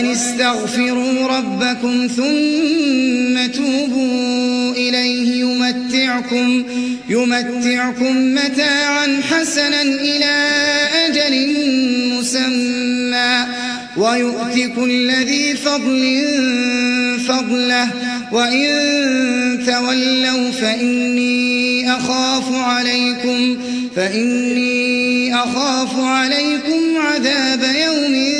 وأن استغفروا ربكم ثم توبوا إليه يمتعكم يمتعكم متاعا حسنا إلى أجل مسمى ويؤتك كل ذي فضل فضله وإن تولوا فإني أخاف عليكم فإني أخاف عليكم عذاب يوم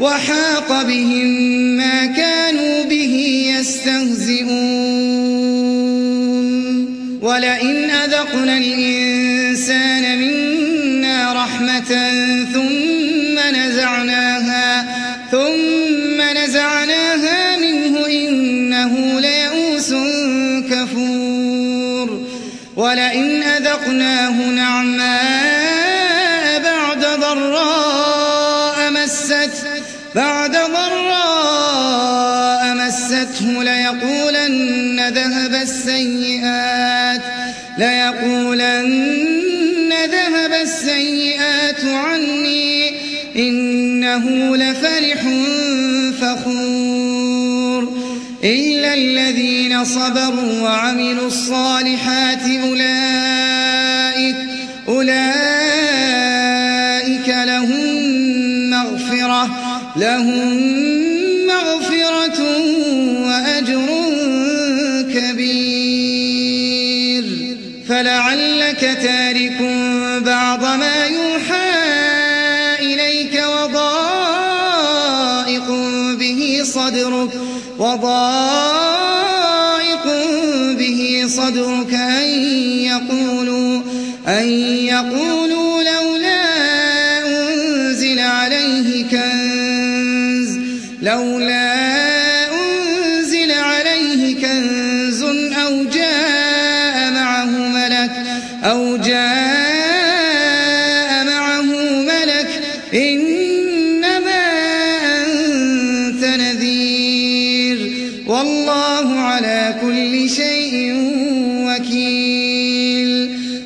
وحاق بهم ما كانوا به يستهزئون. ولئن أذقنا الإنسان منا رحمة ثم إنه لفرح فخور. إلا الذين صبروا وعملوا الصالحات أولئك أولئك لهم مغفرة لهم صدرك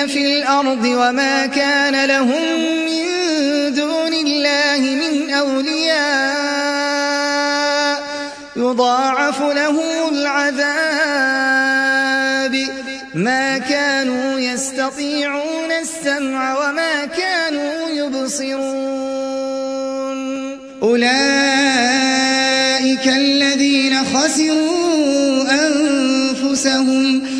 معجزين في الأرض وما كان لهم من دون الله من أولياء. يضاعف لهم العذاب. ما كانوا يستطيعون السمع وما كانوا يبصرون. أولئك الذين خسروا أنفسهم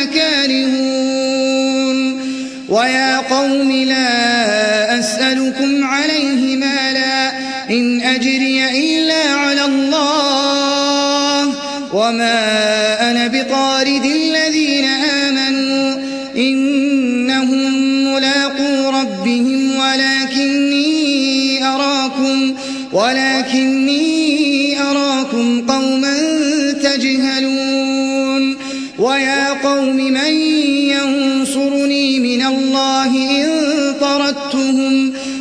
القوم لا أسألكم عليه مالا إن أجري إلا على الله وما أنا بطارد الله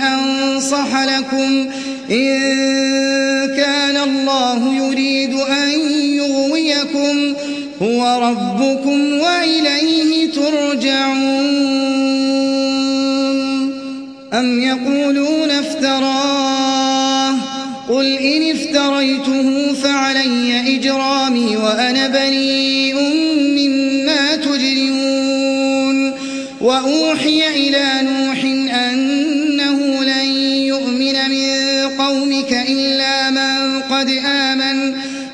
أنصح لكم إن كان الله يريد أن يغويكم هو ربكم وإليه ترجعون. أم يقولون افتراه؟ قل إن افتريته فعلي إجرامي وأنا بريء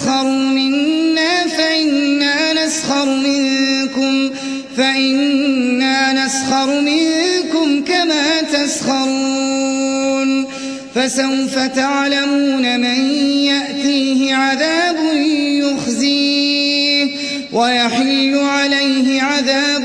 تسخروا منا فإنا نسخر منكم فإنا نسخر منكم كما تسخرون. فسوف تعلمون من يأتيه عذاب يخزيه ويحل عليه عذاب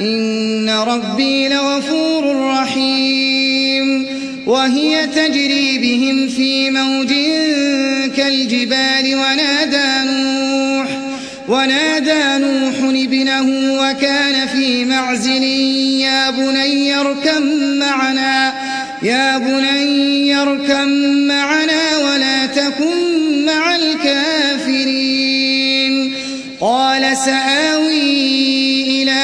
إن ربي لغفور رحيم. وهي تجري بهم في موج كالجبال ونادى نوح ونادى نوح ابنه وكان في معزل يا بني اركب معنا يا بني اركب معنا ولا تكن مع الكافرين. قال سآوي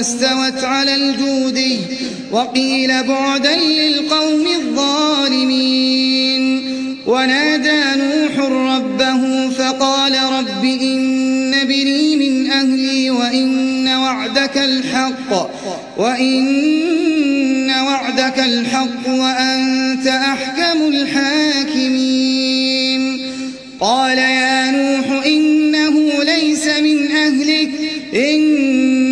واستوت على الجودي وقيل بعدا للقوم الظالمين. ونادى نوح ربه فقال رب إن وإن وعدك الحق وإن وعدك الحق وأنت أحكم الحاكمين. قال يا نوح إنه ليس من أهلك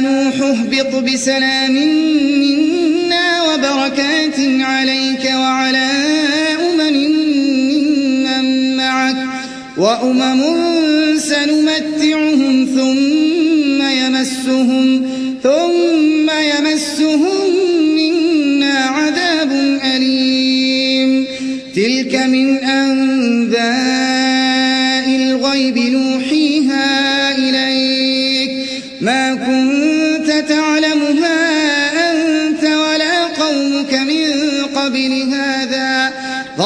نوح اهبط بسلام منا وبركات عليك وعلى أمم من معك وأمم سنمتعهم ثم يمسهم ثم يمسهم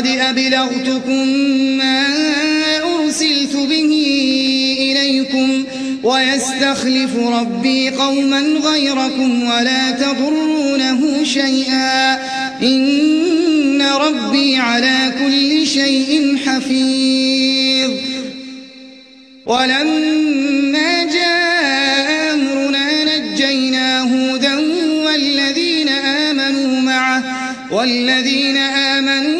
فقد أبلغتكم ما أرسلت به إليكم ويستخلف ربي قوما غيركم ولا تضرونه شيئا إن ربي على كل شيء حفيظ ولما جاء أمرنا نجينا هودا والذين آمنوا معه والذين آمنوا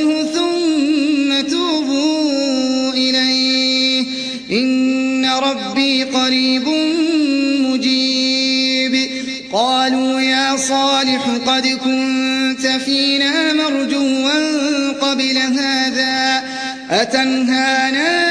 إن ربي قريب مجيب. قالوا يا صالح قد كنت فينا مرجوا قبل هذا أتنهانا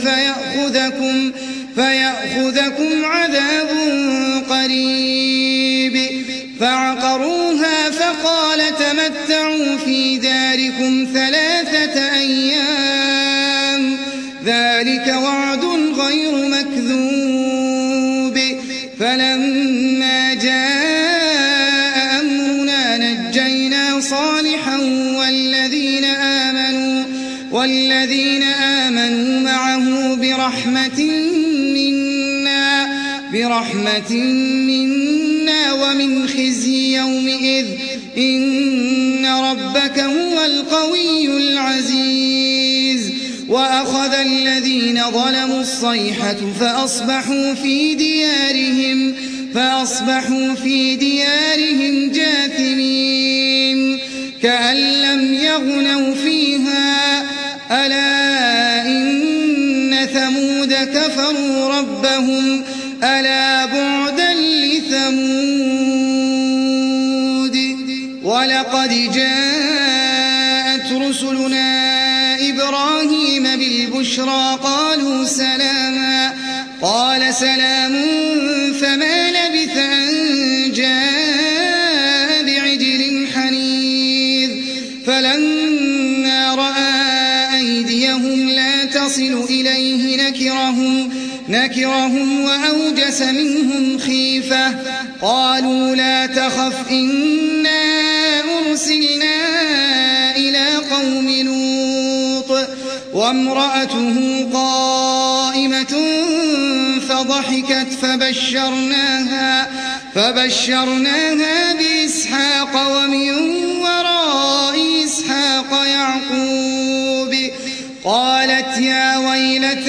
فيأخذكم, فيأخذكم عذاب قريب. فعقروها فقال تمتعوا في داركم ثلاثة برحمة منا برحمة منا ومن خزي يومئذ. إن ربك هو القوي العزيز. وأخذ الذين ظلموا الصيحة فأصبحوا في ديارهم فأصبحوا في ديارهم جاثمين. كأن لم يغنوا فيها ألا ثمود كفروا ربهم ألا بعدا لثمود ولقد جاءت رسلنا إبراهيم بالبشرى قالوا سلاما قال سلام فما لبث أن نكرهم وأوجس منهم خيفة. قالوا لا تخف إنا أرسلنا إلى قوم لوط. وامرأته قائمة فضحكت فبشرناها فبشرناها بإسحاق ومن وراء إسحاق يعقوب. قالت يا أألد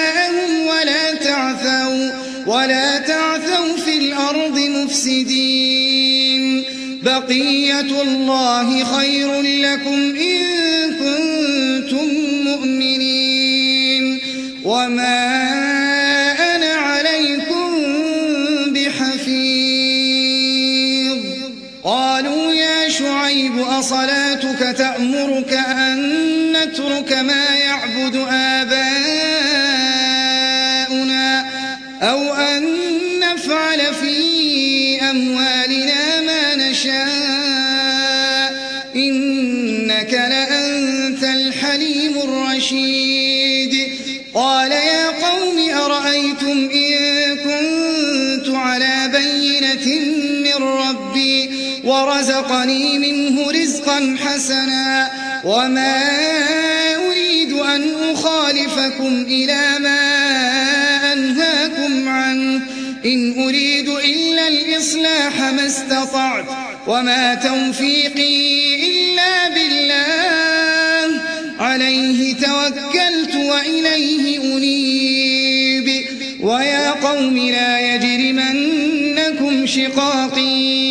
ولا تعثوا في الأرض مفسدين. بقية الله خير لكم إن كنتم مؤمنين. وما أنا عليكم بحفيظ. قالوا يا شعيب أصلاتك تأمرك أن نترك ما ورزقني منه رزقا حسنا وما أريد أن أخالفكم إلى ما أنهاكم عنه. إن أريد إلا الإصلاح ما استطعت وما توفيقي إلا بالله. عليه توكلت وإليه أنيب. ويا قوم لا يجرمنكم شقاقي.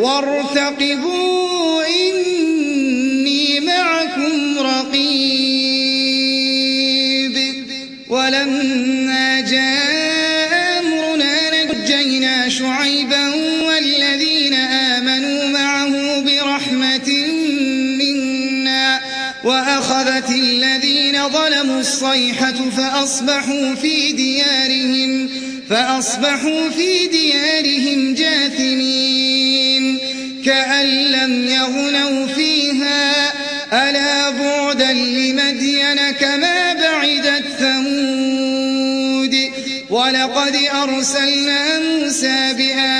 وارتقبوا إني معكم رقيب. ولما جاء أمرنا نجينا شعيبا والذين آمنوا معه برحمة منا وأخذت الذين ظلموا الصيحة فأصبحوا في ديارهم فأصبحوا في ديارهم جاثمين. كأن لم يغنوا فيها. ألا بعدا لمدين كما بعدت ثمود. ولقد أرسلنا موسى بآياتنا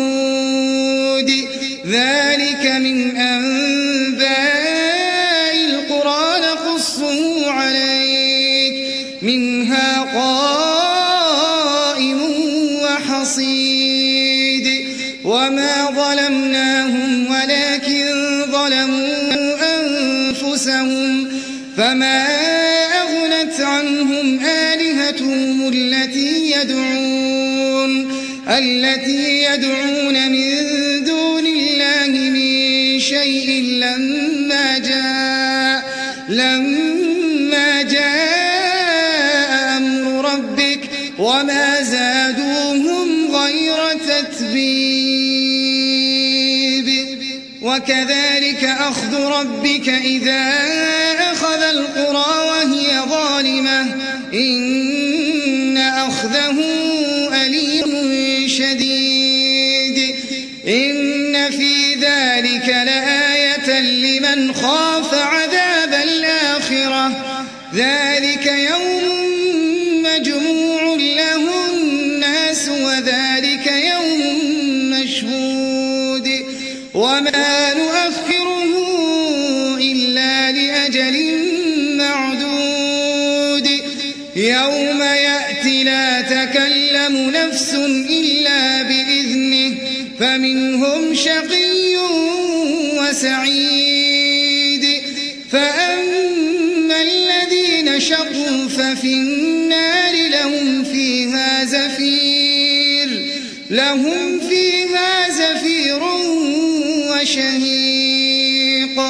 التي يدعون من دون الله من شيء لما جاء لما جاء أمر ربك وما زادوهم غير تتبيب. وكذلك أخذ ربك إذا أخذ القرى وهي ظالمة. إن أخذه لمن خاف عذاب الآخرة. ذلك ففي النار لهم فيها زفير لهم فيها زفير وشهيق.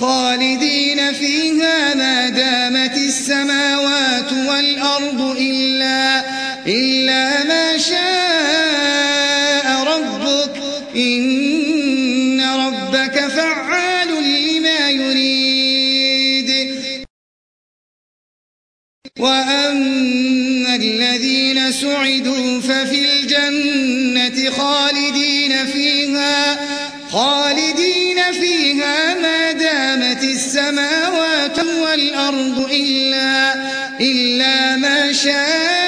خالدين فيها ما دامت السماوات والأرض إلا, سعدوا ففي الجنة خالدين فيها خالدين فيها ما دامت السماوات والأرض إلا, إلا ما شاء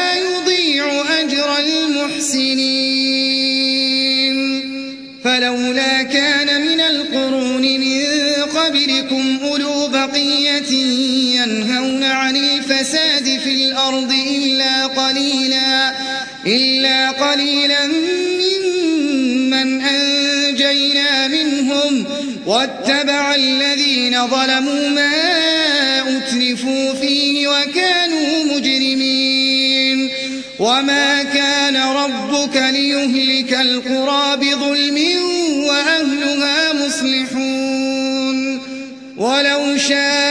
الأرض إلا قليلا إلا قليلا ممن أنجينا منهم. واتبع الذين ظلموا ما أترفوا فيه وكانوا مجرمين. وما كان ربك ليهلك القرى بظلم وأهلها مصلحون. ولو شاء